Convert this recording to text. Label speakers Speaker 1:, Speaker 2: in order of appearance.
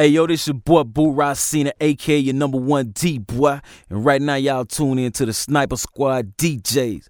Speaker 1: Hey yo, this your boy Boo Racina, aka your number one D boy. And right now y'all tune in to the Sniper Squad DJs.